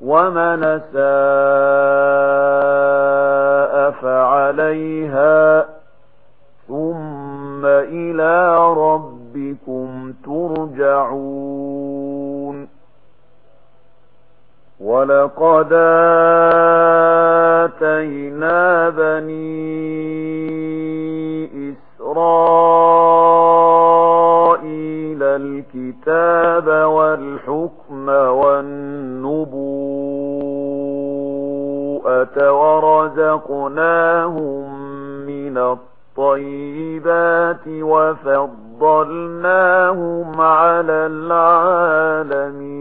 ومن ساء فعليها ثم إلى ربكم ترجعون ولقد آتينا بني إسرائيل الكتاب والحكم ورزقناهم من الطيبات وفضلناهم على العالمين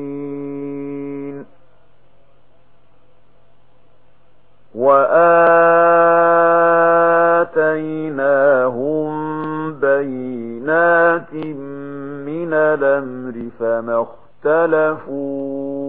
وآتيناهم بينات من الأمر فما اختلفون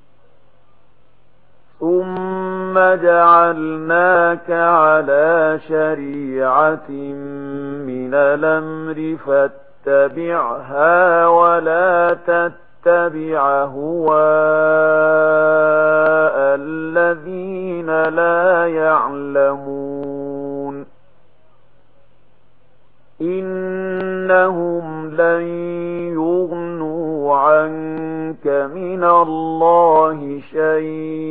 ثم جعلناك على شريعة من الأمر فاتبعها ولا تتبع هواء الذين لا يعلمون إنهم لن يغنوا عنك من الله شيئا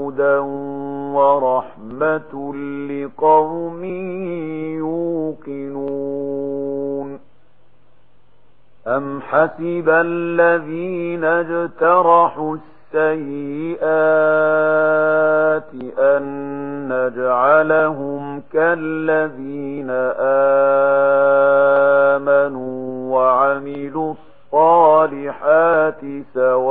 لقوم يوقنون أم حسب الذين اجترحوا السيئات أن نجعلهم كالذين آمنوا وعملوا الصالحات سواء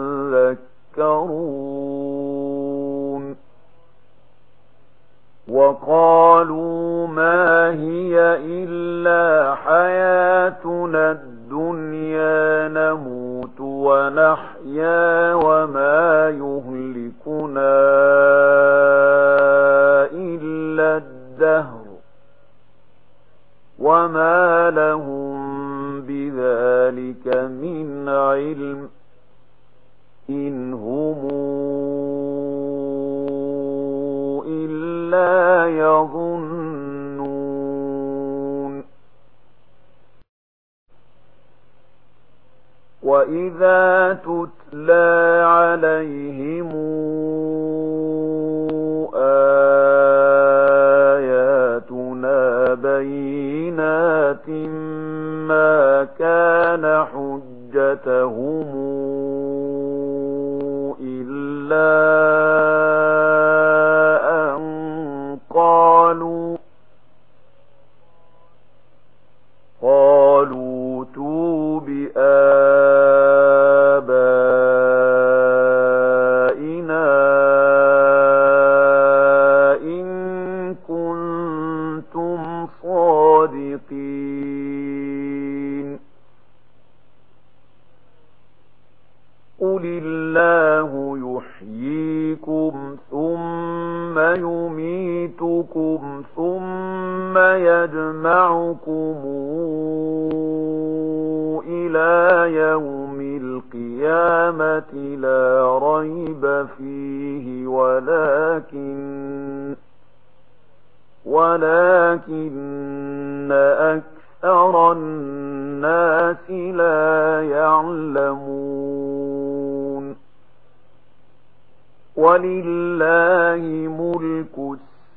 وقالوا ما هي إلا حياتنا الدنيا يظنون. وإذا تتلى عليهم آياتنا بينات ما كان حجتهم إلا ثم يجمعكم إلى يوم القيامة لا ريب فيه ولكن ولكن أكثر الناس لا يعلمون ولله ملك السلام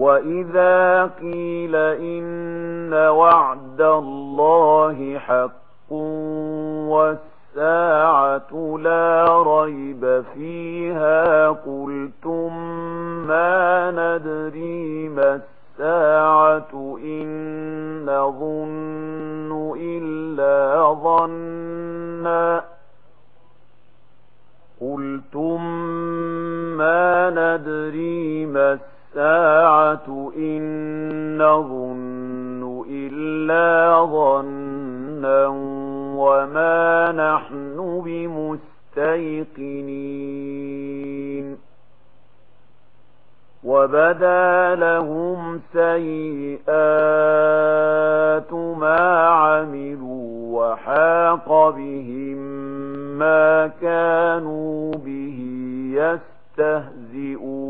وَإِذَا قِيلَ إِنَّ وَعْدَ اللَّهِ حَقٌّ وَالسَّاعَةُ لَا رَيْبَ فِيهَا قُلْتُمْ مَا نَدْرِي مَا السَّاعَةُ إِن نَّظُنُّ إِلَّا ظَنًّا قُلْتُمْ مَا نَدْرِي مَا السَّاعَةُ إِن نَّظُنُّ إِلَّا ظَنًّا وَمَا نَحْنُ بِمُسْتَيْقِنِينَ وبدى لَهُمْ سَيِّئَاتُ مَا عَمِلُوا وَحَاقَ بِهِمْ مَا كَانُوا بِهِ يَسْتَهْزِئُونَ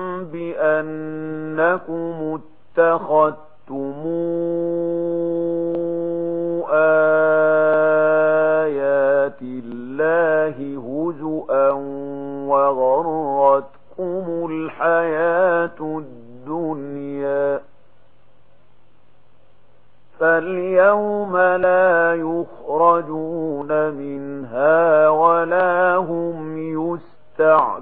بأنكم اتخذتم آيات الله هزؤا وغرتكم الحياة الدنيا فاليوم لا يخرجون منها ولا هم يستعتبون